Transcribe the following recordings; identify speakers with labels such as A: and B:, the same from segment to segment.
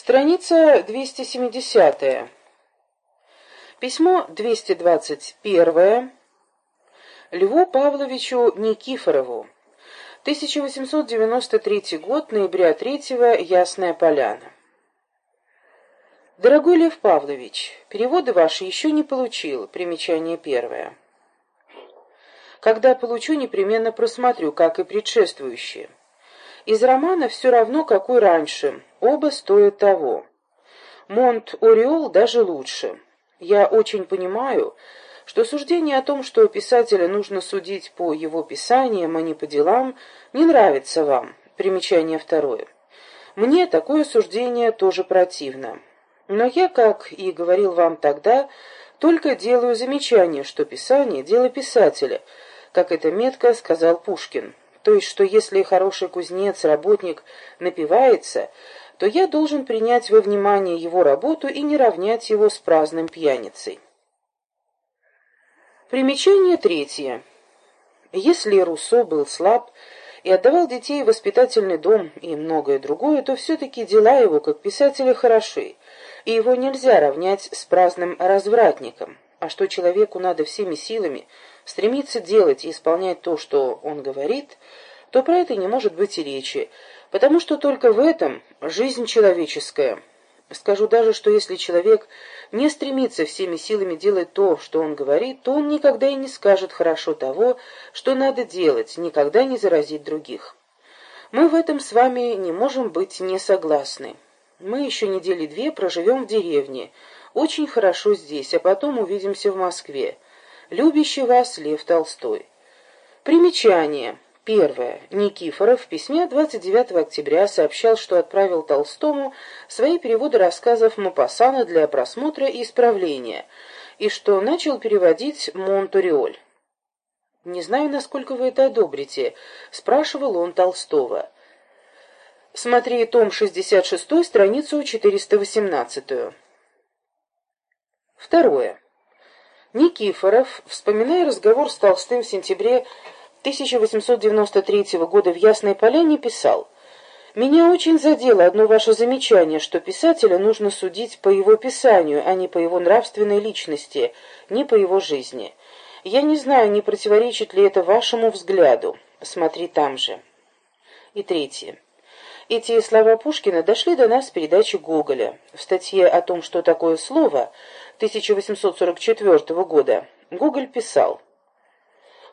A: Страница 270. Письмо 221. Льву Павловичу Никифорову. 1893 год, ноября 3 Ясная Поляна. Дорогой Лев Павлович, переводы ваши еще не получил, примечание первое. Когда получу, непременно просмотрю, как и предшествующие. Из романа все равно, какой раньше, оба стоят того. Монт-Ореол даже лучше. Я очень понимаю, что суждение о том, что писателя нужно судить по его писаниям, а не по делам, не нравится вам. Примечание второе. Мне такое суждение тоже противно. Но я, как и говорил вам тогда, только делаю замечание, что писание – дело писателя, как это метко сказал Пушкин. То есть, что если хороший кузнец, работник напивается, то я должен принять во внимание его работу и не равнять его с праздным пьяницей. Примечание третье. Если Руссо был слаб и отдавал детей в воспитательный дом и многое другое, то все-таки дела его, как писателя, хороши, и его нельзя равнять с праздным развратником. А что человеку надо всеми силами стремиться делать и исполнять то, что он говорит, то про это не может быть и речи, потому что только в этом жизнь человеческая. Скажу даже, что если человек не стремится всеми силами делать то, что он говорит, то он никогда и не скажет хорошо того, что надо делать, никогда не заразит других. Мы в этом с вами не можем быть не согласны. Мы еще недели две проживем в деревне, очень хорошо здесь, а потом увидимся в Москве. Любящий вас Лев Толстой. Примечание. Первое. Никифоров в письме 29 октября сообщал, что отправил Толстому свои переводы рассказов Мапассана для просмотра и исправления, и что начал переводить Монтуриоль. «Не знаю, насколько вы это одобрите», — спрашивал он Толстого. Смотри том 66, страницу 418. Второе. Никифоров, вспоминая разговор с Толстым в сентябре 1893 года в Ясной Поляне писал «Меня очень задело одно ваше замечание, что писателя нужно судить по его писанию, а не по его нравственной личности, не по его жизни. Я не знаю, не противоречит ли это вашему взгляду. Смотри там же». И третье. Эти слова Пушкина дошли до нас с передачи Гоголя. В статье о том, что такое слово, 1844 года, Гоголь писал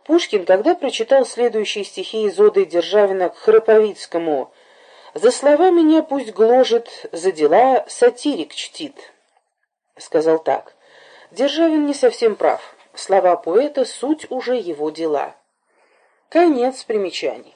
A: Пушкин, когда прочитал следующие стихи из оды Державина к Храповицкому «За слова меня пусть гложет, за дела сатирик чтит», сказал так. Державин не совсем прав. Слова поэта — суть уже его дела. Конец примечаний.